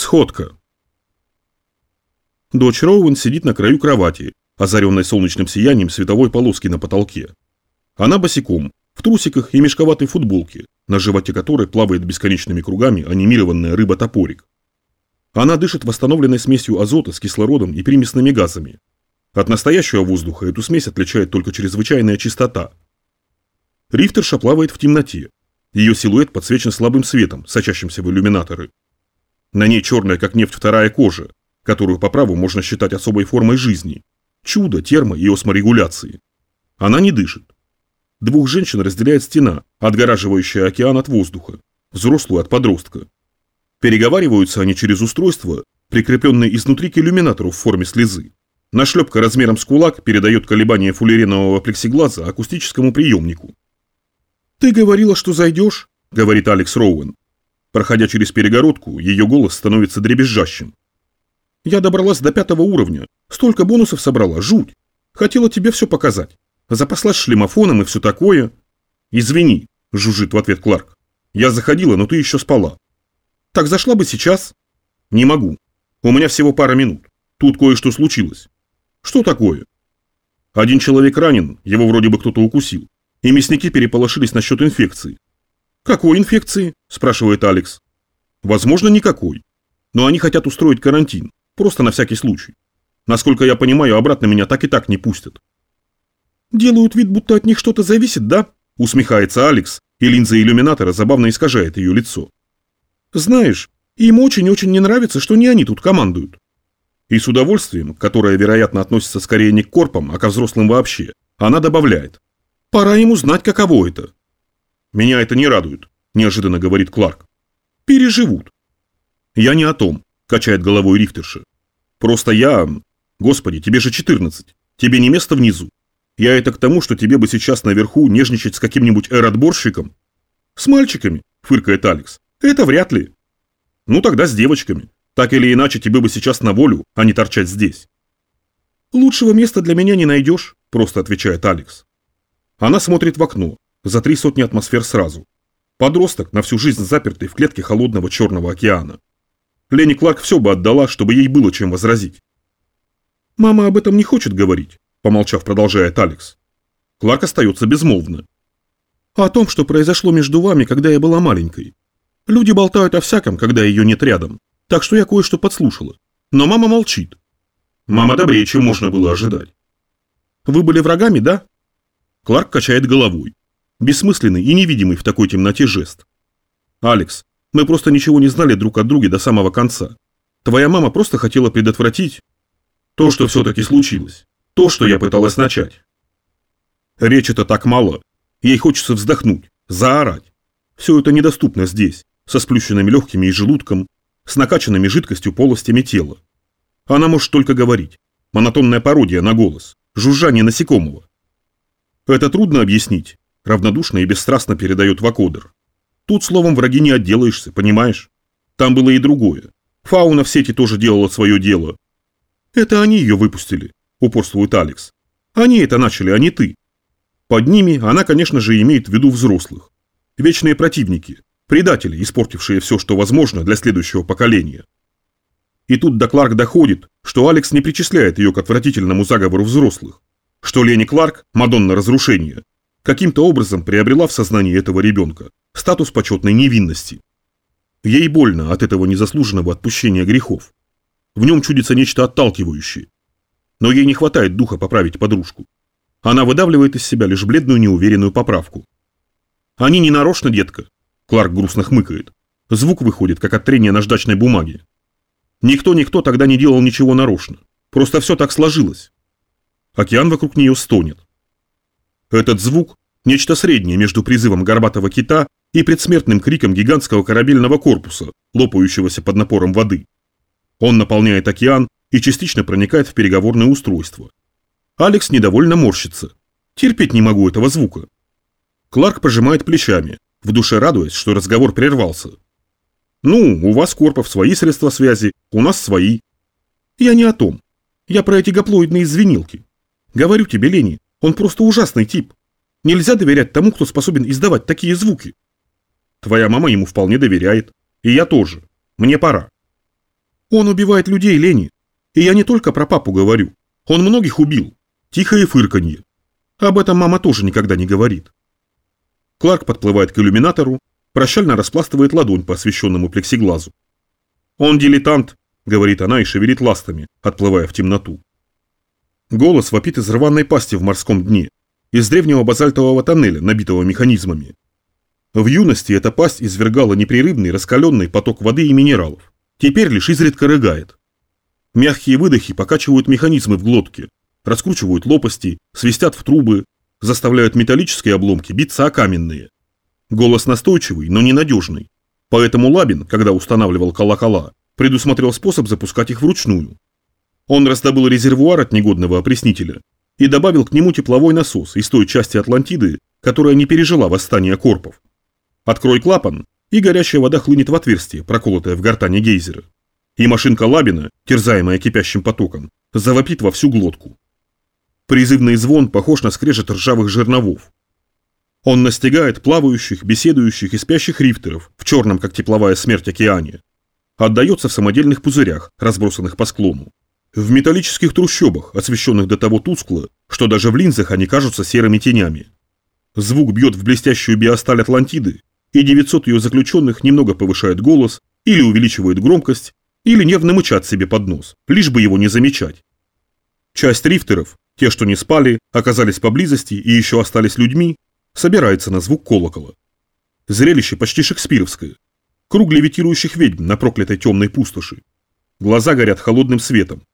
Сходка. Дочь Роуэн сидит на краю кровати, озаренной солнечным сиянием световой полоски на потолке. Она босиком, в трусиках и мешковатой футболке, на животе которой плавает бесконечными кругами анимированная рыба-топорик. Она дышит восстановленной смесью азота с кислородом и примесными газами. От настоящего воздуха эту смесь отличает только чрезвычайная чистота. Рифтерша плавает в темноте. Ее силуэт подсвечен слабым светом, сочащимся в иллюминаторы. На ней черная, как нефть, вторая кожа, которую по праву можно считать особой формой жизни. Чудо термо- и осморегуляции. Она не дышит. Двух женщин разделяет стена, отгораживающая океан от воздуха, взрослую от подростка. Переговариваются они через устройство, прикрепленное изнутри к иллюминатору в форме слезы. Нашлепка размером с кулак передает колебания фуллеренового плексиглаза акустическому приемнику. «Ты говорила, что зайдешь?» – говорит Алекс Роуэн. Проходя через перегородку, ее голос становится дребезжащим. «Я добралась до пятого уровня. Столько бонусов собрала, жуть. Хотела тебе все показать. Запаслась шлемофоном и все такое». «Извини», – жужжит в ответ Кларк. «Я заходила, но ты еще спала». «Так зашла бы сейчас?» «Не могу. У меня всего пара минут. Тут кое-что случилось». «Что такое?» «Один человек ранен, его вроде бы кто-то укусил, и мясники переполошились насчет инфекции. «Какой инфекции?» – спрашивает Алекс. «Возможно, никакой. Но они хотят устроить карантин, просто на всякий случай. Насколько я понимаю, обратно меня так и так не пустят». «Делают вид, будто от них что-то зависит, да?» – усмехается Алекс, и линза иллюминатора забавно искажает ее лицо. «Знаешь, им очень-очень не нравится, что не они тут командуют». И с удовольствием, которое, вероятно, относится скорее не к корпам, а ко взрослым вообще, она добавляет. «Пора ему знать, каково это». «Меня это не радует», – неожиданно говорит Кларк. «Переживут». «Я не о том», – качает головой Рихтерша. «Просто я... Господи, тебе же 14. Тебе не место внизу. Я это к тому, что тебе бы сейчас наверху нежничать с каким-нибудь эротборщиком». «С мальчиками», – фыркает Алекс. «Это вряд ли». «Ну тогда с девочками. Так или иначе тебе бы сейчас на волю, а не торчать здесь». «Лучшего места для меня не найдешь», – просто отвечает Алекс. Она смотрит в окно, за три сотни атмосфер сразу. Подросток, на всю жизнь запертый в клетке холодного Черного океана. Ленни Кларк все бы отдала, чтобы ей было чем возразить. «Мама об этом не хочет говорить», – помолчав, продолжает Алекс. Кларк остается безмолвно. «О том, что произошло между вами, когда я была маленькой. Люди болтают о всяком, когда ее нет рядом, так что я кое-что подслушала. Но мама молчит». «Мама добрее, чем можно было ожидать». «Вы были врагами, да?» Кларк качает головой. Бессмысленный и невидимый в такой темноте жест. «Алекс, мы просто ничего не знали друг от друга до самого конца. Твоя мама просто хотела предотвратить то, что все-таки случилось. То, что я пыталась начать. Речь это так мало. Ей хочется вздохнуть, заорать. Все это недоступно здесь, со сплющенными легкими и желудком, с накачанными жидкостью полостями тела. Она может только говорить. Монотонная пародия на голос, жужжание насекомого. Это трудно объяснить, равнодушно и бесстрастно передает Вакодер. Тут словом враги не отделаешься, понимаешь? Там было и другое. Фауна в сети тоже делала свое дело. Это они ее выпустили, упорствует Алекс. Они это начали, а не ты. Под ними она, конечно же, имеет в виду взрослых. Вечные противники, предатели, испортившие все, что возможно для следующего поколения. И тут до Кларк доходит, что Алекс не причисляет ее к отвратительному заговору взрослых, что Лени Кларк, Мадонна разрушения, каким-то образом приобрела в сознании этого ребенка статус почетной невинности. Ей больно от этого незаслуженного отпущения грехов. В нем чудится нечто отталкивающее. Но ей не хватает духа поправить подружку. Она выдавливает из себя лишь бледную неуверенную поправку. «Они не нарочно, детка», – Кларк грустно хмыкает. Звук выходит, как от трения наждачной бумаги. Никто-никто тогда не делал ничего нарочно. Просто все так сложилось. Океан вокруг нее стонет. Этот звук – нечто среднее между призывом горбатого кита и предсмертным криком гигантского корабельного корпуса, лопающегося под напором воды. Он наполняет океан и частично проникает в переговорное устройство. Алекс недовольно морщится. Терпеть не могу этого звука. Кларк пожимает плечами, в душе радуясь, что разговор прервался. «Ну, у вас, Корпов, свои средства связи, у нас свои». «Я не о том. Я про эти гаплоидные звенилки. Говорю тебе, Лени, он просто ужасный тип. Нельзя доверять тому, кто способен издавать такие звуки. Твоя мама ему вполне доверяет. И я тоже. Мне пора. Он убивает людей, Лени. И я не только про папу говорю. Он многих убил. Тихое фырканье. Об этом мама тоже никогда не говорит. Кларк подплывает к иллюминатору, прощально распластывает ладонь по освещенному плексиглазу. «Он дилетант», — говорит она и шевелит ластами, отплывая в темноту. Голос вопит из рваной пасти в морском дне, из древнего базальтового тоннеля, набитого механизмами. В юности эта пасть извергала непрерывный раскаленный поток воды и минералов. Теперь лишь изредка рыгает. Мягкие выдохи покачивают механизмы в глотке, раскручивают лопасти, свистят в трубы, заставляют металлические обломки биться о каменные. Голос настойчивый, но ненадежный. Поэтому Лабин, когда устанавливал колокола, предусмотрел способ запускать их вручную. Он раздобыл резервуар от негодного опреснителя и добавил к нему тепловой насос из той части Атлантиды, которая не пережила восстание корпов. Открой клапан, и горячая вода хлынет в отверстие, проколотое в гортане гейзера. И машинка Лабина, терзаемая кипящим потоком, завопит во всю глотку. Призывный звон похож на скрежет ржавых жерновов. Он настигает плавающих, беседующих и спящих рифтеров в черном, как тепловая смерть океане. Отдается в самодельных пузырях, разбросанных по склону. В металлических трущобах, освещенных до того тускло, что даже в линзах они кажутся серыми тенями. Звук бьет в блестящую биосталь Атлантиды, и 900 ее заключенных немного повышает голос, или увеличивает громкость, или нервно мычат себе под нос, лишь бы его не замечать. Часть рифтеров, те, что не спали, оказались поблизости и еще остались людьми, собирается на звук колокола. Зрелище почти шекспировское. Круг левитирующих ведьм на проклятой темной пустоши. Глаза горят холодным светом.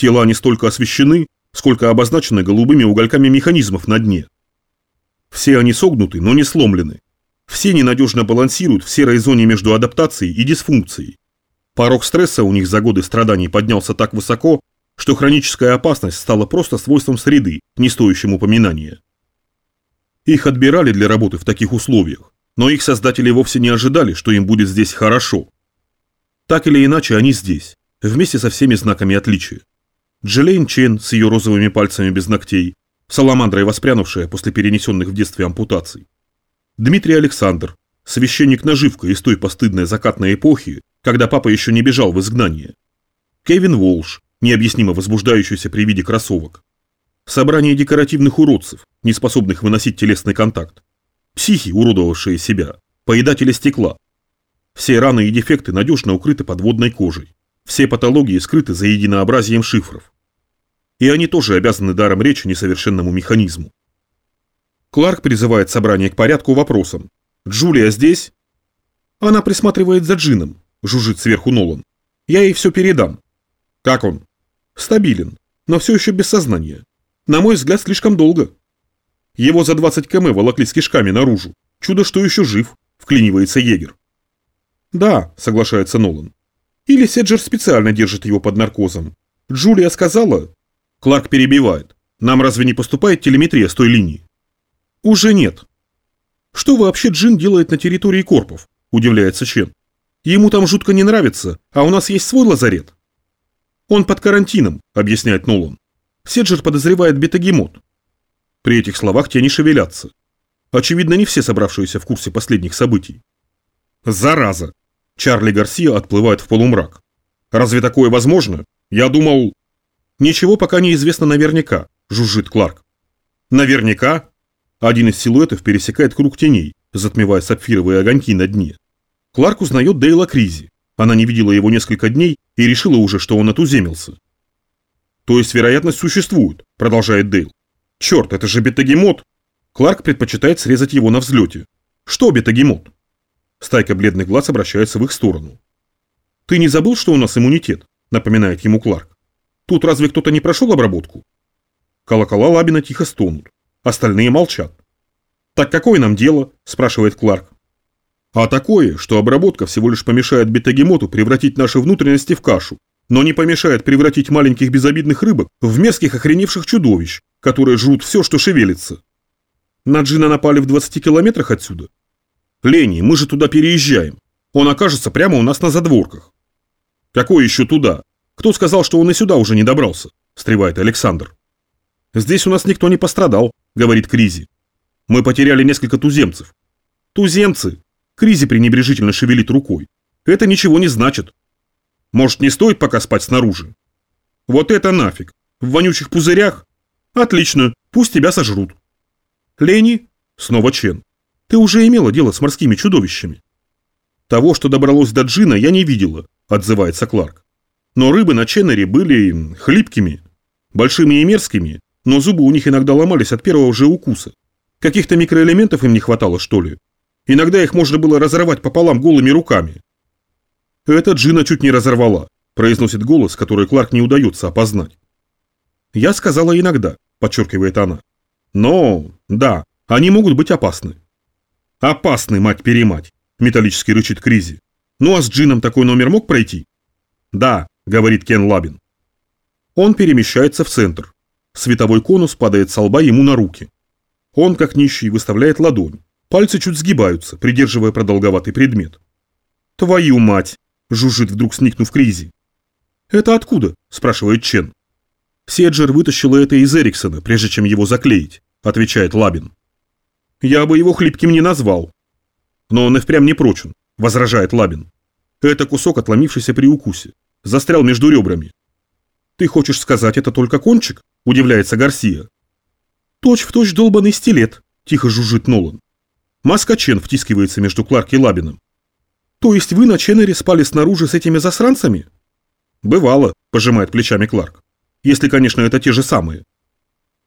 Тела не столько освещены, сколько обозначены голубыми угольками механизмов на дне. Все они согнуты, но не сломлены. Все ненадежно балансируют в серой зоне между адаптацией и дисфункцией. Порог стресса у них за годы страданий поднялся так высоко, что хроническая опасность стала просто свойством среды, не стоящим упоминания. Их отбирали для работы в таких условиях, но их создатели вовсе не ожидали, что им будет здесь хорошо. Так или иначе, они здесь, вместе со всеми знаками отличия. Джелейн Чен с ее розовыми пальцами без ногтей, саламандрой воспрянувшая после перенесенных в детстве ампутаций, Дмитрий Александр, священник-наживка из той постыдной закатной эпохи, когда папа еще не бежал в изгнание. Кевин Волш, необъяснимо возбуждающийся при виде кроссовок. Собрание декоративных уродцев, не способных выносить телесный контакт. Психи, уродовавшие себя. Поедатели стекла. Все раны и дефекты надежно укрыты подводной кожей. Все патологии скрыты за единообразием шифров. И они тоже обязаны даром речи несовершенному механизму. Кларк призывает собрание к порядку вопросом. «Джулия здесь?» «Она присматривает за Джином», – жужжит сверху Нолан. «Я ей все передам». «Как он?» «Стабилен, но все еще без сознания. На мой взгляд, слишком долго». Его за 20 км волокли с кишками наружу. Чудо, что еще жив, вклинивается егер. «Да», – соглашается Нолан. «Или Седжер специально держит его под наркозом. Джулия сказала...» Кларк перебивает. «Нам разве не поступает телеметрия с той линии?» «Уже нет». «Что вообще Джин делает на территории Корпов?» – удивляется Чен. «Ему там жутко не нравится, а у нас есть свой лазарет». «Он под карантином», – объясняет Нолан. Седжер подозревает бетагемот. При этих словах те не шевелятся. Очевидно, не все собравшиеся в курсе последних событий. «Зараза!» Чарли Гарсия отплывает в полумрак. «Разве такое возможно? Я думал...» «Ничего пока не известно наверняка», – жужжит Кларк. «Наверняка? Один из силуэтов пересекает круг теней, затмевая сапфировые огоньки на дне. Кларк узнает Дейла Кризи. Она не видела его несколько дней и решила уже, что он отуземился. То есть вероятность существует, продолжает Дейл. Черт, это же бетагемот. Кларк предпочитает срезать его на взлете. Что бетагемот? Стайка бледных глаз обращается в их сторону. Ты не забыл, что у нас иммунитет? Напоминает ему Кларк. Тут разве кто-то не прошел обработку? Колокола Лабина тихо стонут. Остальные молчат. «Так какое нам дело?» – спрашивает Кларк. «А такое, что обработка всего лишь помешает бетагемоту превратить наши внутренности в кашу, но не помешает превратить маленьких безобидных рыбок в мерзких охреневших чудовищ, которые жрут все, что шевелится. На Джина напали в 20 километрах отсюда. Лени, мы же туда переезжаем. Он окажется прямо у нас на задворках. Какой еще туда? Кто сказал, что он и сюда уже не добрался? Встревает Александр. Здесь у нас никто не пострадал, говорит Кризи. Мы потеряли несколько туземцев. Туземцы? Кризи пренебрежительно шевелит рукой. Это ничего не значит. Может, не стоит пока спать снаружи? Вот это нафиг. В вонючих пузырях? Отлично, пусть тебя сожрут. Лени? Снова Чен. Ты уже имела дело с морскими чудовищами. Того, что добралось до Джина, я не видела, отзывается Кларк. Но рыбы на Ченнере были хлипкими, большими и мерзкими, но зубы у них иногда ломались от первого же укуса. Каких-то микроэлементов им не хватало, что ли? Иногда их можно было разорвать пополам голыми руками. «Это Джина чуть не разорвала», – произносит голос, который Кларк не удается опознать. «Я сказала иногда», – подчеркивает она. «Но, да, они могут быть опасны». «Опасны, мать-перемать», – металлически рычит Кризи. «Ну а с Джином такой номер мог пройти?» «Да», – говорит Кен Лабин. Он перемещается в центр. Световой конус падает со лба ему на руки. Он, как нищий, выставляет ладонь. Пальцы чуть сгибаются, придерживая продолговатый предмет. «Твою мать!» – жужжит вдруг сникнув Кризи. «Это откуда?» – спрашивает Чен. «Седжер вытащила это из Эриксона, прежде чем его заклеить», – отвечает Лабин. «Я бы его хлипким не назвал». «Но он и впрямь не прочен», – возражает Лабин. «Это кусок, отломившийся при укусе. Застрял между ребрами. «Ты хочешь сказать, это только кончик?» – удивляется Гарсия. «Точь в точь долбанный стилет», – тихо жужжит Нолан. Маска Чен втискивается между Кларк и Лабином. «То есть вы на Ченнере спали снаружи с этими засранцами?» «Бывало», – пожимает плечами Кларк. «Если, конечно, это те же самые».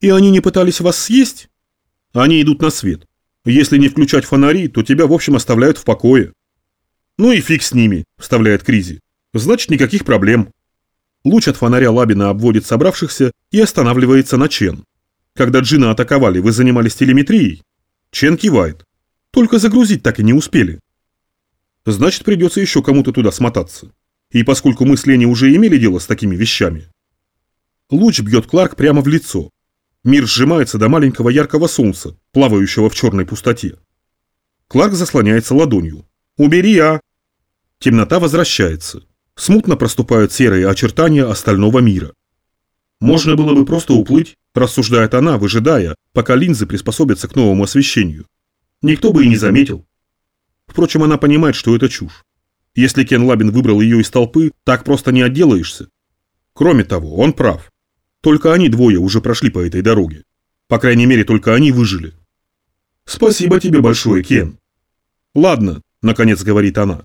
«И они не пытались вас съесть?» «Они идут на свет. Если не включать фонари, то тебя, в общем, оставляют в покое». «Ну и фиг с ними», – вставляет Кризи. «Значит, никаких проблем». Луч от фонаря Лабина обводит собравшихся и останавливается на Чен. Когда Джина атаковали, вы занимались телеметрией? Чен кивает. Только загрузить так и не успели. Значит, придется еще кому-то туда смотаться. И поскольку мы с Лени уже имели дело с такими вещами. Луч бьет Кларк прямо в лицо. Мир сжимается до маленького яркого солнца, плавающего в черной пустоте. Кларк заслоняется ладонью. «Убери, а!» Темнота возвращается смутно проступают серые очертания остального мира. Можно было бы просто уплыть, рассуждает она, выжидая, пока линзы приспособятся к новому освещению. Никто бы и не заметил. Впрочем, она понимает, что это чушь. Если Кен Лабин выбрал ее из толпы, так просто не отделаешься. Кроме того, он прав. Только они двое уже прошли по этой дороге. По крайней мере, только они выжили. Спасибо тебе большое, Кен. Ладно, наконец говорит она.